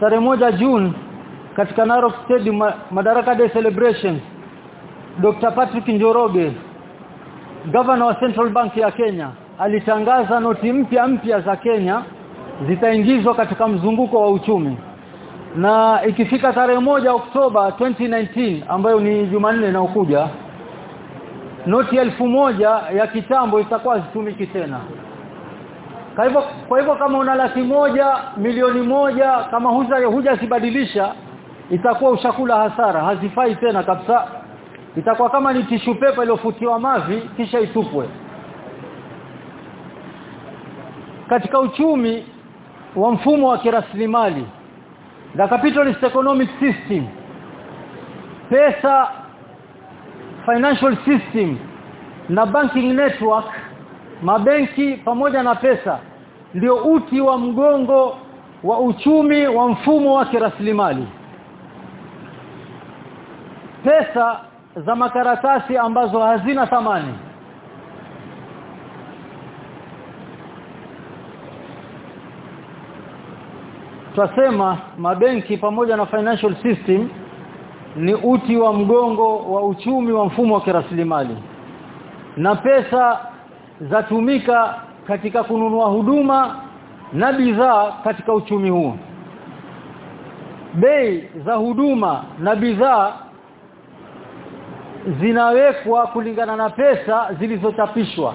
tarehe moja June katika Narok Stadium Madaraka Day celebration Dr. Patrick Njoroge Governor wa Central Bank ya Kenya alitangaza noti mpya mpya za Kenya zitaingizwa katika mzunguko wa uchumi na ikifika tarehe moja Oktoba 2019 ambayo ni Jumanne na ukuja noti elfu moja ya kitambo itakuwa zitumiki tena kwa hivyo kwa hivyo kama una laki moja milioni moja kama huja huja sibadilisha itakuwa ushakula hasara hazifai tena kabisa. Itakuwa kama ni tishu pepa iliyofutiwa mavi kisha itupwe. Katika uchumi wa mfumo wa kiraslimali the capitalist economic system. Pesa financial system na banking network mabenki pamoja na pesa ndio uti wa mgongo wa uchumi wa mfumo wa kiraslimali pesa za makaratasi ambazo hazina thamani. Twasema mabenki pamoja na financial system ni uti wa mgongo wa uchumi wa mfumo wa kiraslimali na pesa zatumika katika kununua huduma na bidhaa katika uchumi huo. Bei za huduma na bidhaa zinawekwa kulingana na pesa zilizochapishwa.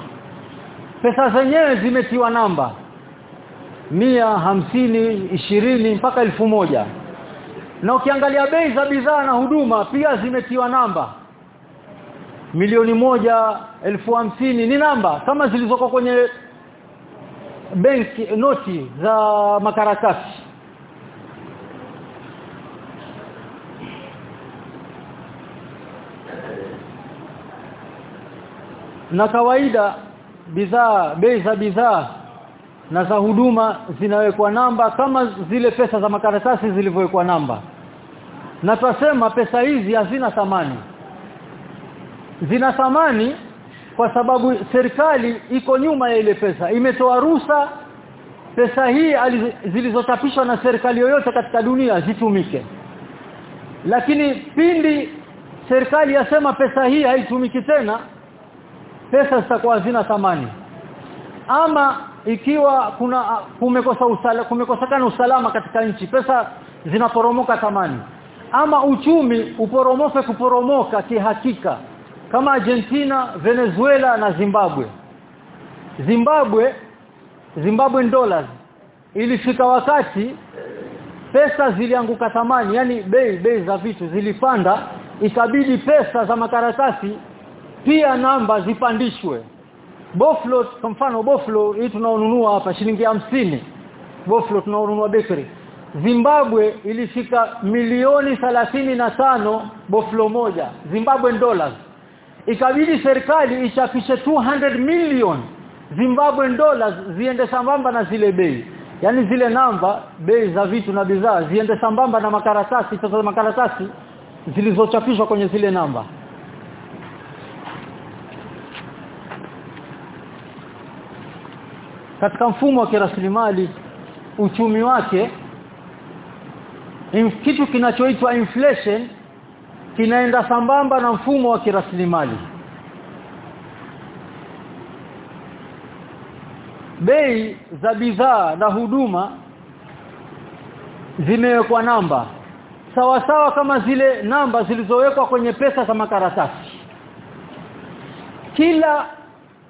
Pesa zenyewe zimetiwa namba. Mia hamsini ishirini mpaka elfu moja. Na ukiangalia bei za bidhaa na huduma pia zimetiwa namba milioni moja elfu hamsini ni namba kama zilizoko kwenye benki noti za makaratasi. Na kawaida bidhaa bei za bidhaa na za huduma zinawekwa namba kama zile pesa za makaratasi zilivyowekwa namba. Na tutasema pesa hizi hazina thamani zina thamani kwa sababu serikali iko nyuma ya ile pesa. Imetoa ruhusa pesa hii zilizochapishwa na serikali yoyote katika dunia zitumike. Lakini pindi serikali yasema pesa hii haitumiki tena pesa zitakuwa zina thamani. Ama ikiwa kuna kumekosa usala, kumekosekana usalama katika nchi pesa zinaporomoka thamani. Ama uchumi uporomoke kuporomoka kihakika kama Argentina, Venezuela na Zimbabwe. Zimbabwe Zimbabwe dollars ilifika wakati pesa zilianguka thamani yani bei bei za vitu zilipanda ikabidi pesa za makaratasi pia namba zipandishwe. Boflo kwa mfano Boflo hii tunaonunua hapa shilingi hamsini. Boflo tunaonunua bakery. Zimbabwe ilifika milioni na tano Boflo moja. Zimbabwe dollars ikabidi serikali ichapishe 200 million Zimbabwe dollars ziende sambamba na zile bei. Yani zile namba bei za vitu na bidhaa ziende sambamba na makaratasi. Pesa makaratasi zilizochapishwa kwenye zile namba. Katika mfumo wa kiraslimali uchumi wake kitu kinachoitwa inflation kinaenda sambamba na mfumo wa kiraslimali bei za bidhaa na huduma zimewekwa namba sawa sawa kama zile namba zilizowekwa kwenye pesa za makaratasi. Kila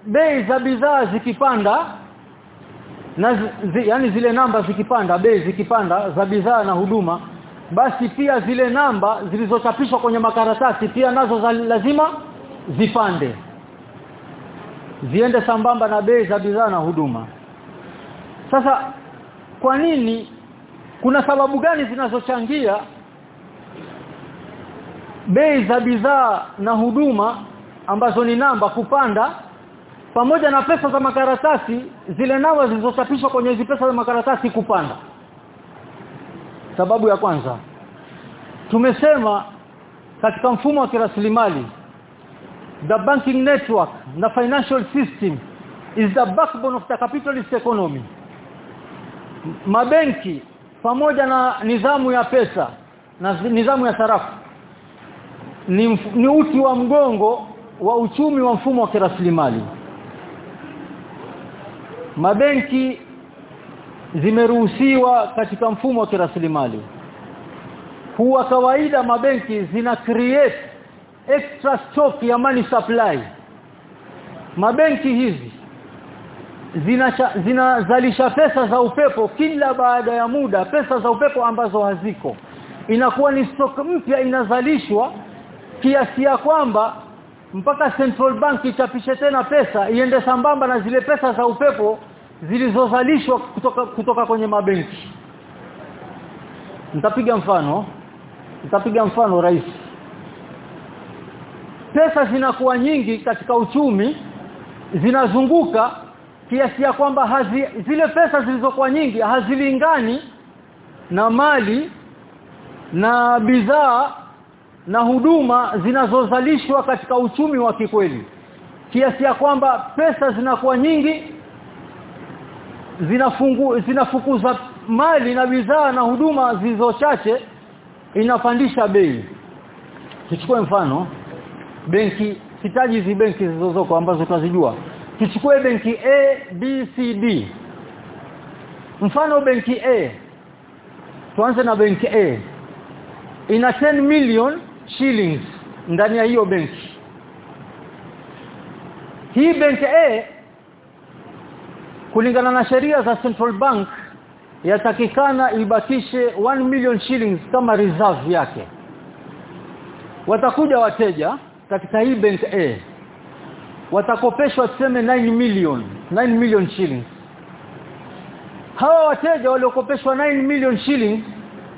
bei za bidhaa zikipanda na zi, yani zile namba zikipanda bei zikipanda za bidhaa na huduma basi pia zile namba zilizochapishwa kwenye makaratasi pia nazo za lazima zipande ziende sambamba na bei za bidhaa na huduma. Sasa kwa nini? Kuna sababu gani zinazochangia bei za bidhaa na huduma ambazo ni namba kupanda? Pamoja na pesa za makaratasi zile namba zilizochapishwa kwenye hizo pesa za makaratasi kupanda sababu ya kwanza tumesema katika mfumo wa kiraslimali the banking network na financial system is the backbone of the capitalist economy. Mabenki pamoja na nidhamu ya pesa na nidhamu ya sarafu ni, ni uti wa mgongo wa uchumi wa mfumo wa kiraslimali mabenki zimeruhusiwa katika mfumo wa kiraslimali huwa kawaida mabenki zina create extra stock ya money supply. Mabenki hizi zinazalisha zina pesa za upepo kila baada ya muda pesa za upepo ambazo haziko. Inakuwa ni stock mpya inazalishwa kiasi ya kwamba mpaka central bank ichapishe tena pesa iende sambamba na zile pesa za upepo zilizozalishwa kutoka kutoka kwenye mabenki. Nitapiga mfano nitapiga mfano rais pesa zinakuwa nyingi katika uchumi zinazunguka kiasi ya kwamba hazi, zile pesa zilizokuwa nyingi hazilingani na mali na bidhaa na huduma zinazozalishwa katika uchumi wa kikweli. Kiasi ya kwamba pesa zinakuwa nyingi zinafungu zinafukuza mali na bidhaa na huduma zilizochache inapandisha bei. Tuchukue mfano benki sitaji hizi benki zilizozoko ambazo tunazijua. Tuchukue benki A B C D. Mfano benki A tuanze na benki A. Ina 10 million shillings ndani ya hiyo benki. Hii benki A kulingana na sheria za Central Bank yatakikana ibakishe 1 million shillings kama reserve yake. Watakuja wateja katika hii bank A watakopeshwa tuseme 9 million 9 million shillings. Hawa wateja waliokopeshwa 9 million shillings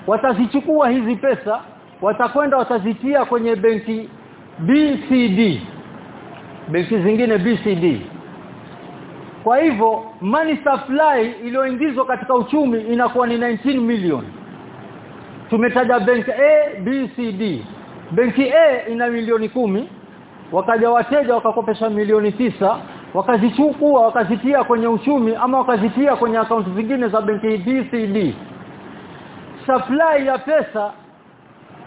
watazichukua hizi pesa watakwenda watazitia kwenye benki BCD benki zingine BCD kwa hivyo money supply iliyoingizwa katika uchumi inakuwa ni 19 million. Tumetaja benki A B C D. Benki A ina milioni kumi wakaja wateja wakakopesha milioni tisa wakazichukua wakazitia kwenye uchumi ama wakazitia kwenye akaunti zingine za benki B C D. Supply ya pesa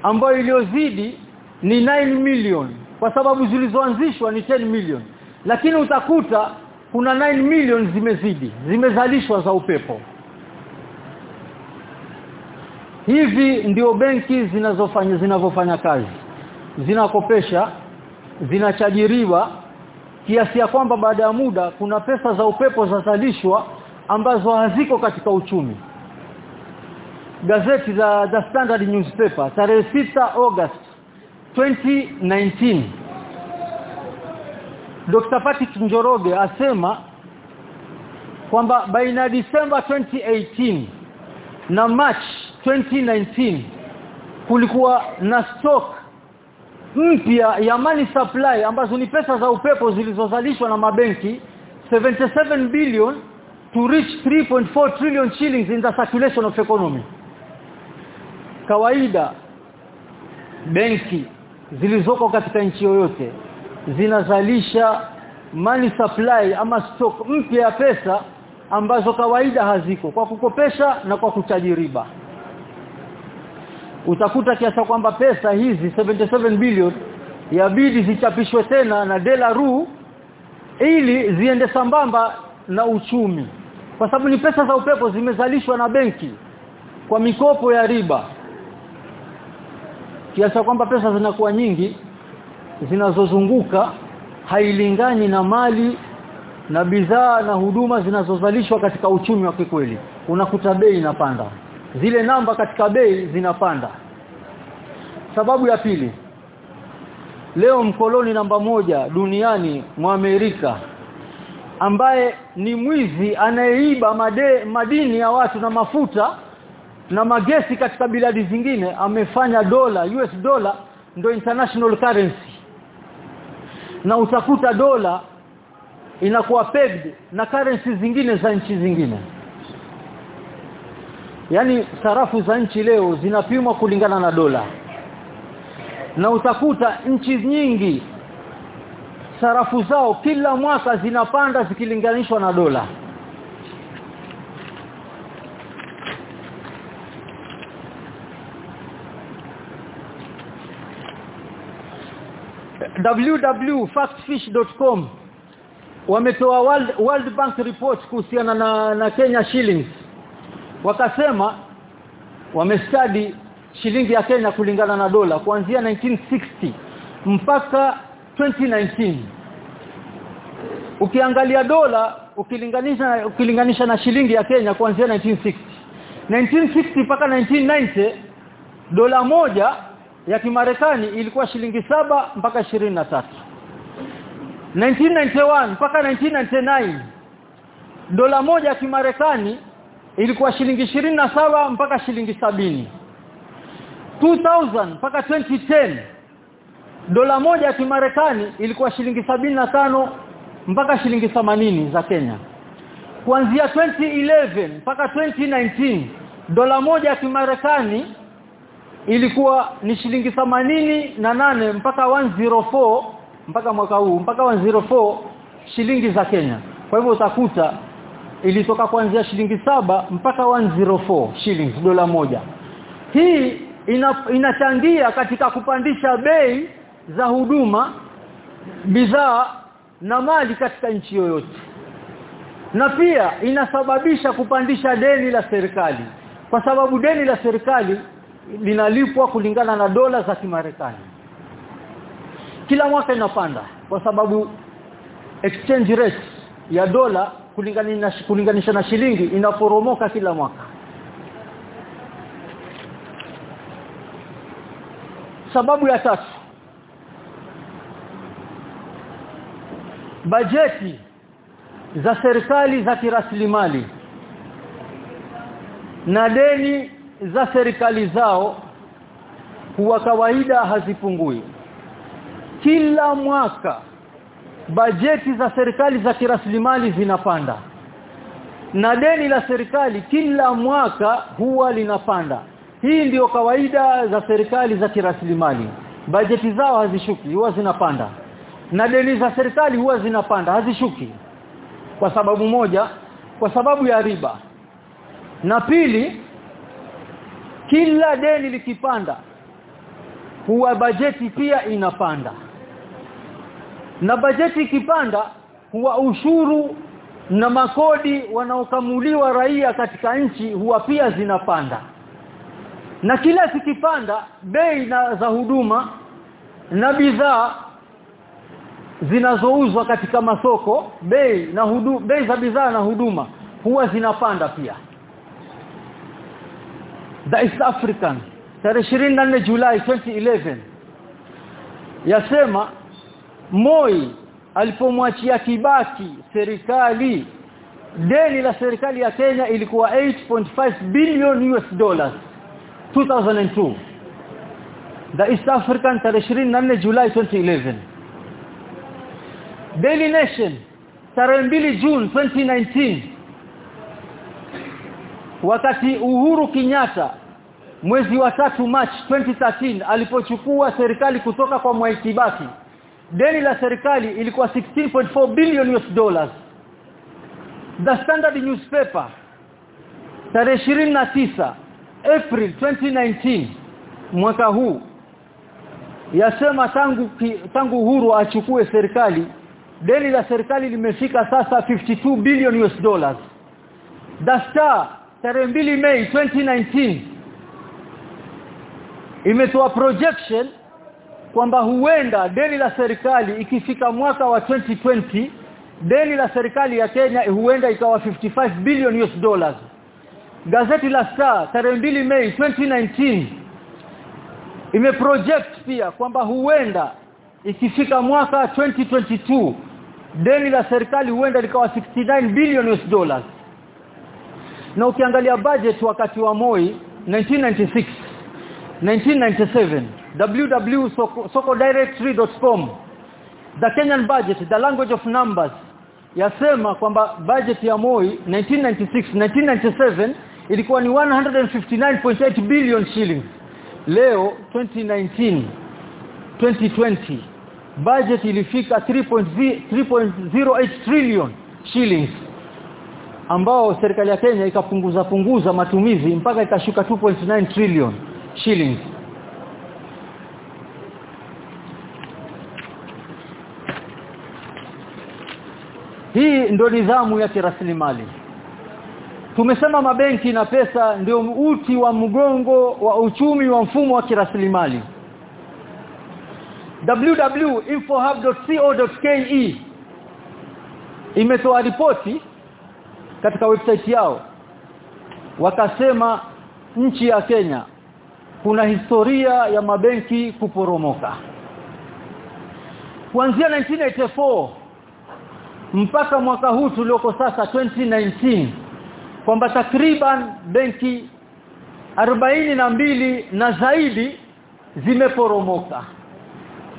ambayo iliyozidi ni 9 million. Kwa sababu zilizoanzishwa ni 10 million. Lakini utakuta kuna 9 million zimezidi zimezalishwa za upepo. Hivi ndio benki zinazofanya zinavyofanya kazi. Zinakopesha zinachajiriwa kiasi ya kwamba baada ya muda kuna pesa za upepo zazalishwa ambazo haziko katika uchumi. Gazeti za The Standard newspaper tarehe 6 August 2019 Dr. Patrick Njoroge asema kwamba baina December 2018 na March 2019 kulikuwa na stock mpya ya money supply ambazo ni pesa za upepo zilizozalishwa na mabenki 77 billion to reach 3.4 trillion shillings in the circulation of economy kawaida benki zilizoko katika nchi yoyote zinazalisha money supply ama stock mpya ya pesa ambazo kawaida haziko kwa kukopesha na kwa kuchaji riba. Utakuta kiasa kwamba pesa hizi 77 billion yabidi zichapishwe tena na dela ru ili ziende sambamba na uchumi. Kwa sababu ni pesa za upepo zimezalishwa na benki kwa mikopo ya riba. Kiasi kwamba pesa zinakuwa nyingi zinazozunguka hailingani na mali na bidhaa na huduma zinazozalishwa katika uchumi wa kikweli. Unakuta bei inapanda. Zile namba katika bei zinapanda. Sababu ya pili leo mkoloni namba moja duniani mwa Amerika ambaye ni mwizi anayeiba madini ya watu na mafuta na magesi katika biladi zingine amefanya dola US dollar ndio international currency na utakuta dola inakuwa pegged na currency zingine za nchi zingine. Yani sarafu za nchi leo zinapimwa kulingana na dola. Na utakuta nchi nyingi sarafu zao kila mwaka zinapanda zikilinganishwa na dola www.factfish.com wametoa World, World Bank report kuhusiana na, na Kenya shillings. Wakasema wamestadi shilingi ya Kenya kulingana na dola kuanzia 1960 mpaka 2019 ukiangalia dola ukilinganisha ukilinganisha na shilingi ya Kenya kuanzia 1960 1960 mpaka 1990 dola moja ya Kimarekani ilikuwa shilingi saba mpaka 23 1991 mpaka 1999 dola moja ya Kimarekani ilikuwa shilingi 27 mpaka shilingi sabini. 2000 mpaka 2010 dola moja ya Kimarekani ilikuwa shilingi na tano mpaka shilingi 80 za Kenya. Kuanzia 2011 mpaka 2019 dola moja ya Kimarekani ilikuwa ni shilingi na nane mpaka 104 mpaka mwaka huu mpaka 104 shilingi za Kenya. Kwa hivyo utakuta ilitoka kuanzia shilingi saba mpaka 104 shilingi dola moja. Hii ina, inachangia katika kupandisha bei za huduma bidhaa na mali katika nchi yoyote. Na pia inasababisha kupandisha deni la serikali. Kwa sababu deni la serikali linalipwa kulingana na dola za Kimarekani. Kila mwaka inapanda kwa sababu exchange rate ya dola kulinganisha na shilingi inaporomoka kila mwaka. Sababu ya tatu bajeti za serikali za kiraslimali na deni za serikali zao huwa kawaida hazipungui. Kila mwaka bajeti za serikali za kiraslimali zinapanda na deni la serikali kila mwaka huwa linapanda. Hii ndiyo kawaida za serikali za kiraslimali. Bajeti zao hazishuki huwa zinapanda. Na deni za serikali huwa zinapanda hazishuki. Kwa sababu moja kwa sababu ya riba. Na pili kila deni likipanda huwa bajeti pia inapanda. Na bajeti ikipanda huwa ushuru na makodi wanaokamuliwa raia katika nchi huwa pia zinapanda. Na kila zikipanda bei na za huduma na bidhaa zinazouzwa katika masoko bei na hudu, bei za bidhaa na huduma huwa zinapanda pia The East African. Tarehe 24 Julai 2011 yasema Moi alipomwachia Kibaki serikali deni la serikali ya Kenya ilikuwa 8.5 billion US dollars 2002 The East African tarehe 24 Julai 2011 Daily Nation tarehe 2 June 2019 wakati Uhuru Kenyatta mwezi wa tatu March 2013 alipochukua serikali kutoka kwa Mwai Kibaki deni la serikali ilikuwa 16.4 billion US dollars. The Standard newspaper tarehe 29 April 2019 mwaka huu yasema tangu tangu Uhuru achukue serikali deni la serikali limefika sasa 52 billion US dollars. The Star tarehe mbili Mei 2019 imetoa projection kwamba huenda deni la serikali ikifika mwaka wa 2020 deni la serikali ya Kenya huenda ikawa 55 billion US dollars. Gazeti la Star tarehe mbili Mei 2019 imeproject pia kwamba huenda ikifika mwaka 2022 deni la serikali huenda likawa 69 billion US dollars na ukiangalia budget wakati wa Moi 1996 1997 www.sokodirectory.com the Kenyan budget the language of numbers yasema kwamba budget ya Moi 1996 1997 ilikuwa ni 159.8 billion shillings. Leo 2019 2020 budget ilifika 3.08 trillion shillings ambao serikali ya Kenya ikapunguza punguza matumizi mpaka ikashuka 2.9 trillion shillings Hii ndio nidhamu ya kiraslimali. Tumesema mabenki na pesa ndio uti wa mgongo wa uchumi wa mfumo wa kirasilimali www.infohub.co.ke imetoa ripoti katika website yao. Wakasema nchi ya Kenya kuna historia ya mabenki kuporomoka. Kuanzia 1984 mpaka mwaka huu tulioko sasa 2019 kwamba takriban benki arobaini na mbili na zaidi zimeporomoka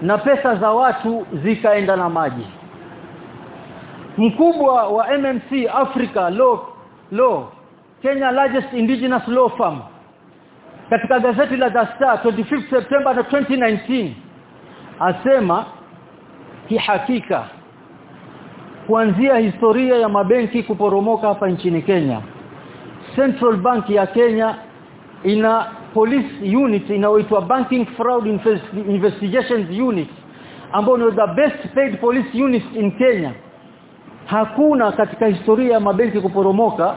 na pesa za watu zikaenda na maji mkubwa wa MMC Africa Law Law Kenya largest indigenous law firm. Katika gazeti la The Star 25 September 2019 asema kihakika kuanzia historia ya mabenki kuporomoka hapa nchini Kenya Central Bank ya Kenya ina police unit inayoitwa Banking Fraud Investigations Unit ambayo ni the best paid police unit in Kenya hakuna katika historia ya mabenki kuporomoka.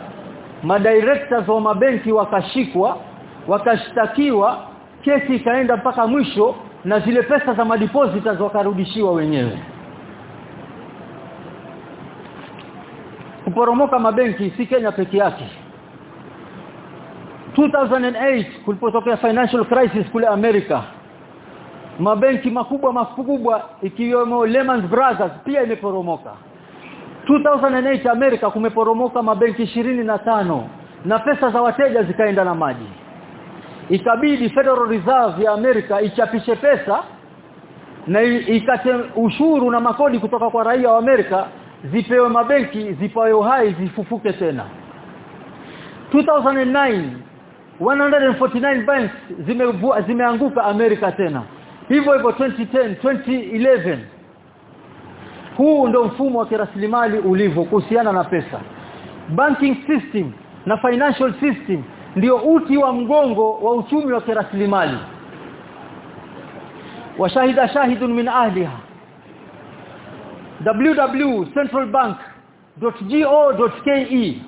Madirectors wa mabenki wakashikwa wakashtakiwa kesi ikaenda mpaka mwisho na zile pesa za madepositors wakarudishiwa wenyewe. Kuporomoka mabenki si Kenya peke yake. 2008 kulipotokea financial crisis kule Amerika mabenki makubwa makubwa ikiwemo Lehman Brothers pia imeporomoka 2008 Amerika kumeporomoka mabenki ishirini na tano na pesa za wateja zikaenda na maji. Ikabidi Federal Reserve ya Amerika ichapishe pesa na ikate ushuru na makodi kutoka kwa raia wa Amerika zipewe mabenki zipawe uhai zifufuke tena. 2009 149 banks zime zimeanguka Amerika tena. Hivyo hivyo 2010 2011 huu ndio mfumo wa kiraslimali ulivyo kuhusiana na pesa. Banking system na financial system ndio uti wa mgongo wa uchumi wa kiraslimali washahida shahidun min ahliha. Www.centralbank.go.ke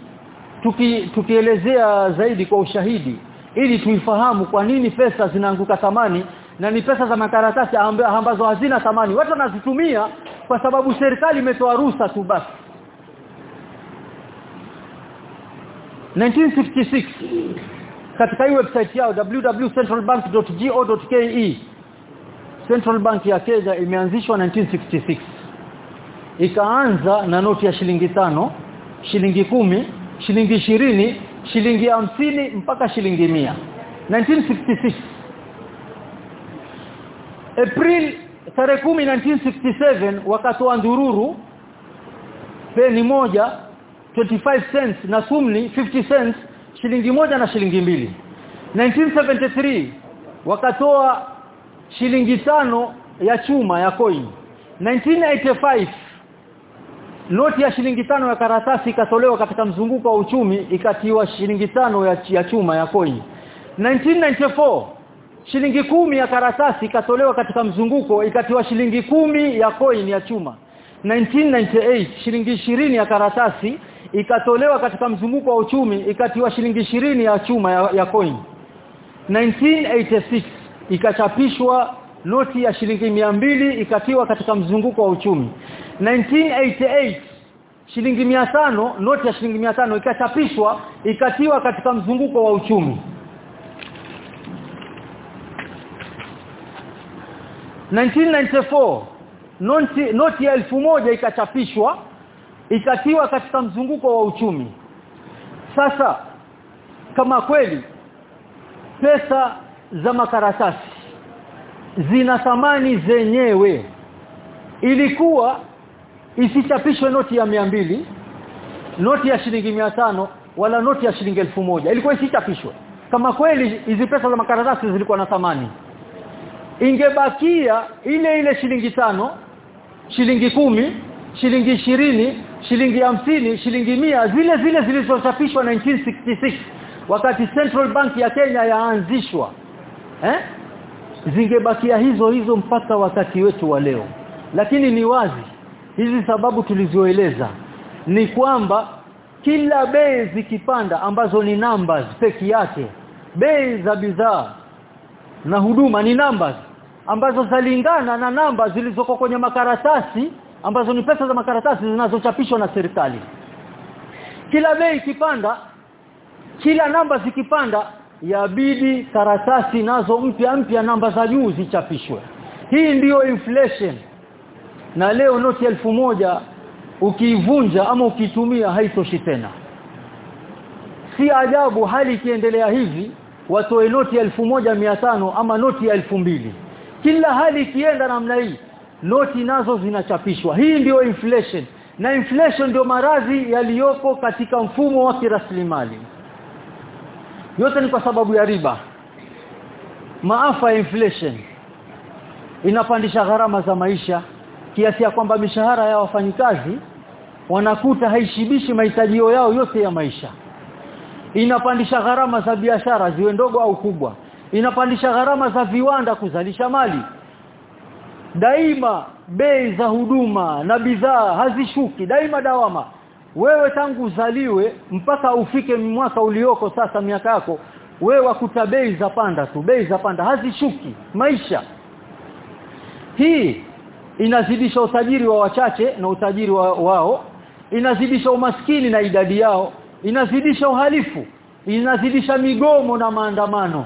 tuki tukielezea zaidi kwa ushahidi ili tuifahamu kwa nini pesa zinaanguka thamani na ni pesa za makaratasi ambazo hazina thamani. Watu wanazitumia kwa sababu serikali imetoa ruhusa tu basi. 1966 katika hii website yao www.centralbank.go.ke Central Bank ya Kenya imeanzishwa 1966 ikaanza na noti ya shilingi tano shilingi kumi shilingi ishirini shilingi hamsini mpaka shilingi mia. 1966 April tarehe 10 1967 wakatoa ndururu peni moja 25 cents na sumni 50 cents shilingi moja na shilingi mbili. 1973 wakatoa shilingi tano ya chuma ya coin. 1985 noti ya shilingi tano ya karatasi ikatolewa katika mzunguko wa uchumi ikatiwa shilingi tano ya, chuma ya coin. 1994 shilingi kumi ya karatasi ikatolewa katika mzunguko ikatiwa shilingi kumi ya coin ya chuma. 1998 shilingi ishirini ya karatasi ikatolewa katika mzunguko wa uchumi ikatiwa shilingi ishirini ya chuma ya, ya coin. 1986 ikachapishwa noti ya shilingi mia mbili ikatiwa katika mzunguko wa uchumi. 1988 shilingi tano noti ya shilingi tano ikachapishwa ikatiwa katika mzunguko wa uchumi 1994 noti noti ya elfu moja ikachapishwa ikatiwa katika mzunguko wa uchumi. Sasa kama kweli pesa za makaratasi zina thamani zenyewe ilikuwa isichapishwe noti ya mbili noti ya shilingi tano wala noti ya shilingi elfu moja. Ilikuwa isichapishwe. Kama kweli hizi pesa za makaratasi zilikuwa na thamani ingebakia ile ile shilingi tano shilingi kumi shilingi ishirini shilingi hamsini shilingi mia zile zile zilizochapishwa 1966 wakati Central Bank ya Kenya yaanzishwa eh? Zingebakia hizo hizo mpaka wakati wetu wa leo. Lakini ni wazi hizi sababu tulizoeleza ni kwamba kila bei zikipanda ambazo ni numbers peki yake bei za bidhaa na huduma ni numbers ambazo zalingana na namba zilizoko kwenye makaratasi ambazo ni pesa za makaratasi zinazochapishwa na serikali. Kila bei ikipanda kila namba zikipanda yabidi karatasi nazo mpya mpya namba za juu zichapishwe. Hii ndiyo inflation. Na leo noti elfu moja ukiivunja ama ukitumia haitoshi tena. Si ajabu hali ikiendelea hivi watoe noti elfu moja mia tano ama noti ya elfu mbili kila hali ikienda namna hii noti nazo zinachapishwa. Hii ndiyo inflation. Na inflation ndio maradhi yaliyopo katika mfumo wa kiraslimali. Yote ni kwa sababu ya riba. Maafa ya inflation. Inapandisha gharama za maisha. Kiasi ya kwamba mishahara ya wafanyikazi wanakuta haishibishi mahitaji yao yote ya maisha. Inapandisha gharama za biashara ziwe ndogo au kubwa inapandisha gharama za viwanda kuzalisha mali. Daima bei za huduma na bidhaa hazishuki daima dawama. Wewe tangu uzaliwe mpaka ufike mwaka ulioko sasa miaka yako wewe wakuta bei za panda tu bei za panda hazishuki maisha. Hii inazidisha utajiri wa wachache na utajiri wa, wao inazidisha umaskini na idadi yao inazidisha uhalifu inazidisha migomo na maandamano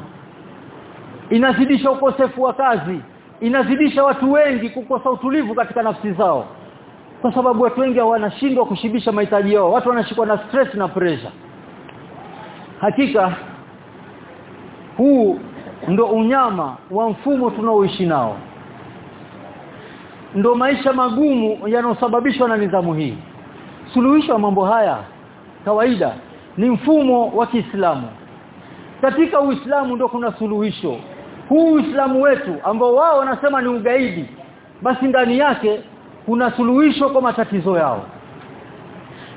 inazidisha ukosefu wa kazi. Inazidisha watu wengi kukosa utulivu katika nafsi zao. Kwa sababu watu wengi wanashindwa kushibisha mahitaji yao. Watu wanashikwa na stress na pressure. Hakika huu ndo unyama wa mfumo tunaoishi nao. Ndo maisha magumu yanayosababishwa na nidhamu hii. Suluhisho ya mambo haya kawaida ni mfumo wa Kiislamu. Katika Uislamu ndo kuna suluhisho huu Uislamu wetu ambao wao wanasema ni ugaidi basi ndani yake kuna suluhisho kwa matatizo yao.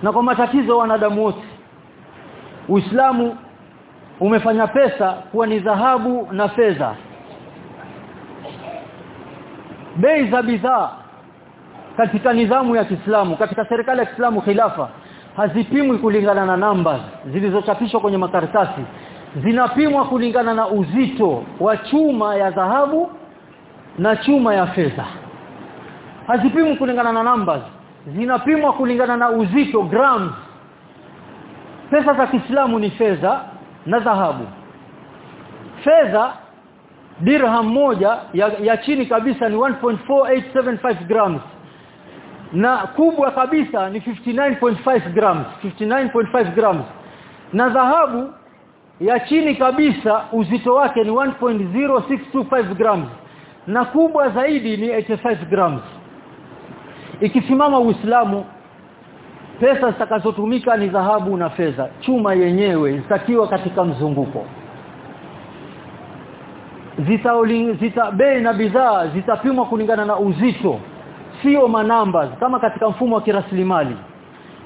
Na kwa matatizo wanadamu wote. Uislamu umefanya pesa kuwa ni dhahabu na fedha. Bei za bidhaa katika nidhamu ya Kiislamu katika serikali ya Kiislamu khilafa hazipimwi kulingana na namba zilizochapishwa kwenye makaratasi zinapimwa kulingana na uzito wa chuma ya dhahabu na chuma ya fedha. Hazipimwi kulingana na numbers. Zinapimwa kulingana na uzito grams. Pesa za Kiislamu ni fedha na dhahabu. Fedha dirham moja ya, ya chini kabisa ni 1.4875 grams. Na kubwa kabisa ni 59.5 grams 59.5 grams. Na dhahabu ya chini kabisa uzito wake ni 1.0625 grams. Na kubwa zaidi ni 85 grams. Ikisimama Uislamu pesa zitakazotumika ni dhahabu na fedha. Chuma yenyewe zitakiwa katika mzunguko. Zita, zita bei na bidhaa zitapimwa kulingana na uzito. Sio manamba kama katika mfumo wa kiraslimali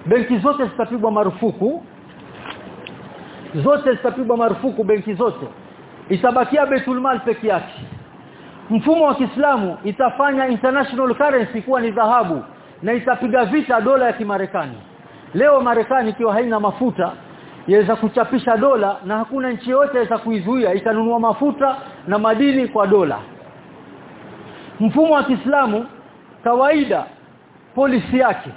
benki zote zitapigwa marufuku zote zitapigwa marufuku benki zote. Itabakia Beitulmal peke yake. Mfumo wa Kiislamu itafanya international currency kuwa ni dhahabu na itapiga vita dola ya Kimarekani. Leo Marekani ikiwa haina mafuta yaweza kuchapisha dola na hakuna nchi yote yaweza kuizuia. Itanunua mafuta na madini kwa dola. Mfumo wa Kiislamu kawaida polisi yake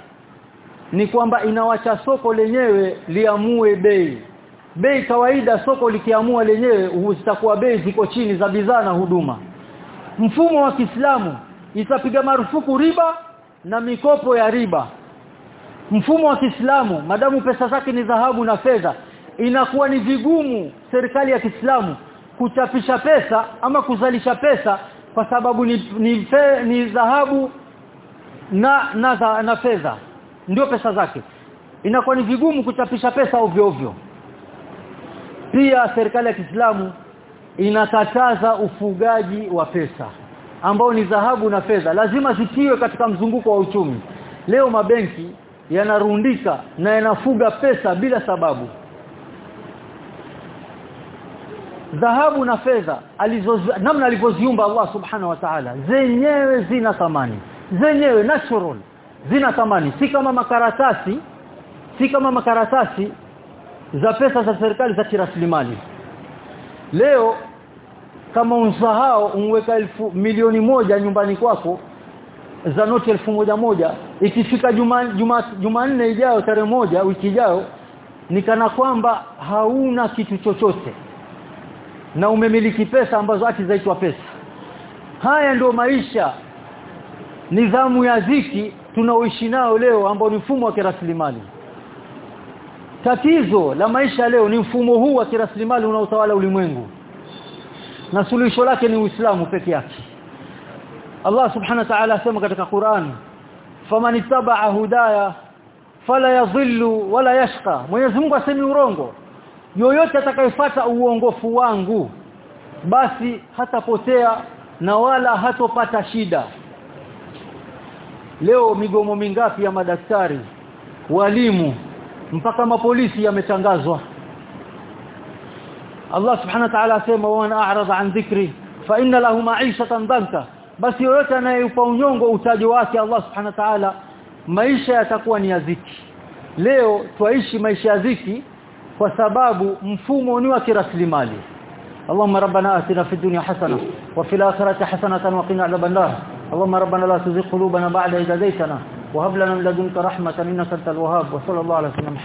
ni kwamba inawacha soko lenyewe liamue bei bei kawaida soko likiamua lenyewe zitakuwa bei ziko chini za bidhaa na huduma. Mfumo wa Kiislamu itapiga marufuku riba na mikopo ya riba. Mfumo wa Kiislamu madamu pesa zake ni dhahabu na fedha inakuwa ni vigumu serikali ya Kiislamu kuchapisha pesa ama kuzalisha pesa kwa sababu ni ni, fe, ni dhahabu na na, na fedha. Ndio pesa zake. Inakuwa ni vigumu kuchapisha pesa ovyo ovyo pia serikali ya Kiislamu inakataza ufugaji wa pesa ambao ni dhahabu na fedha. Lazima zitiwe katika mzunguko wa uchumi. Leo mabenki yanarundika na yanafuga pesa bila sababu. Dhahabu na fedha namna alivyoziumba Allah subhanahu wa ta'ala zenyewe zina thamani. Zenyewe natural zina thamani. Si kama makaratasi si kama makaratasi za pesa za serikali za kiraslimali. Leo kama unsahau unweka elfu milioni moja nyumbani kwako za noti elfu moja moja. Ikifika juma juma jumanne ijayo tarehe moja wiki ijayo nikana kwamba hauna kitu chochote na umemiliki pesa ambazo hati zaitwa pesa. Haya ndio maisha nidhamu ya ziki tunaoishi nao leo ambao ni mfumo wa kiraslimali tatizo la maisha leo ni mfumo huu wa kiraslimali unaotawala ulimwengu. Na suluhisho lake ni Uislamu peke yake. Allah subhanahu wa ta'ala asema katika Qur'an faman ittaba'a hudaya fala yadhillu wala yashqa. Mwenyezi Mungu asemi urongo. Yoyote atakayefuata uongofu wangu basi hatapotea na wala hatopata shida. Leo migomo mingapi ya madaktari walimu mpaka mapolisi yametangazwa Allah subhanahu wa ta'ala asema wa man a'rada an dhikri fa inna lahu ma'ishatan danka basi yoyote anayeupa unyongo utajo wake Allah subhanahu wa ta'ala maisha yatakuwa ni yaziki leo twaishi maisha ya ziki kwa sababu mfumo ni wa kiraslimali اللهم ربنا آتنا في الدنيا حسنة وفي الآخرة حسنة وقنا عذاب النار اللهم ربنا لا تزغ قلوبنا بعد إذ هديتنا وهب لنا من لدنك رحمة إنك أنت الوهاب وصلى الله على سيدنا محمد.